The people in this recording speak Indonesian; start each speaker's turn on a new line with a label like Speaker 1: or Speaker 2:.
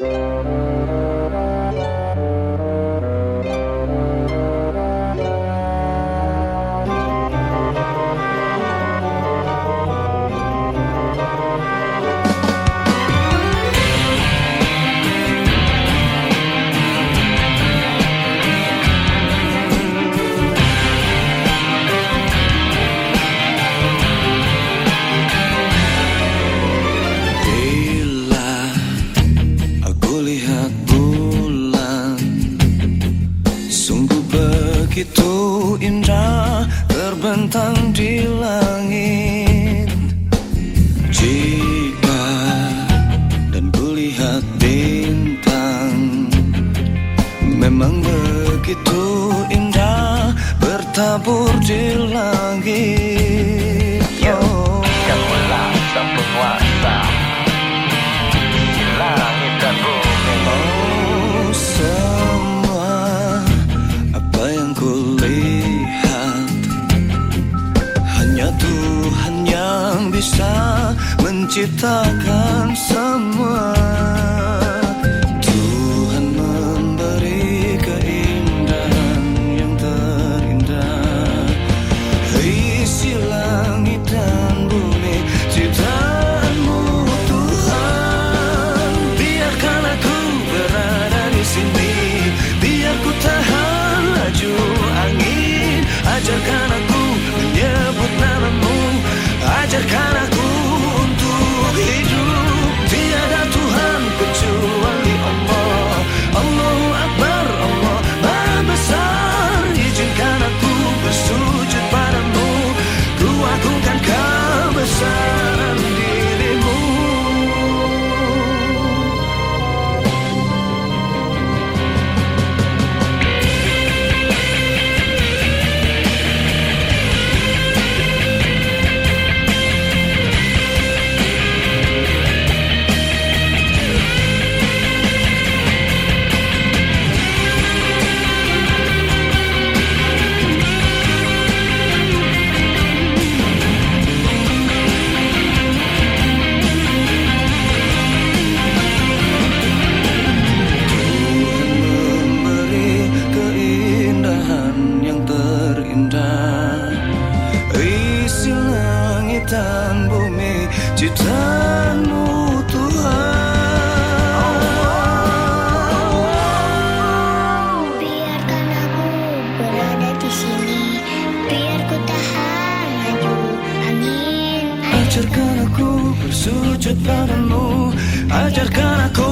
Speaker 1: Música begitu indah terbentang di langit. Jika dan kulihat bintang Memang begitu indah bertabur di langit kulihat Hanya Tuhan yang bisa menciptakan semua ciptaanmu Tuhan.
Speaker 2: Biarkan aku berada di sini, biar ku tahan laju angin.
Speaker 1: Ajarkan aku bersujud padamu Ajarkan aku